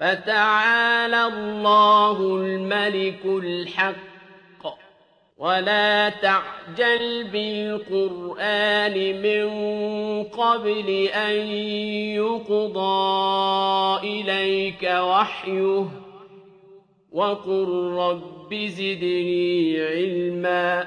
فَتَعَالَى اللَّهُ الْمَلِكُ الْحَقُّ ۗ. وَلَا تَعْجَلْ بِالْقُرْآنِ مِن قَبْلِ أَن يُقْضَىٰ إِلَيْكَ وَحْيُهُ ۖ. وَقُل رَّبِّ زِدْنِي عِلْمًا.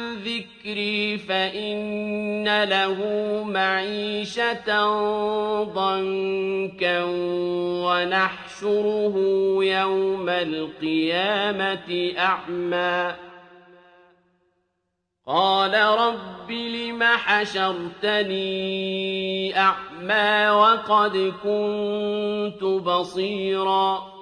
ذِكْرِي فَإِنَّ لَهُ مَعِيشَةً ضَنكًا وَنَحْشُرُهُ يَوْمَ الْقِيَامَةِ أَعْمَىٰ قَالَ رَبِّ لِمَ حَشَرْتَنِي أَعْمَىٰ وَقَدْ كُنتُ بَصِيرًا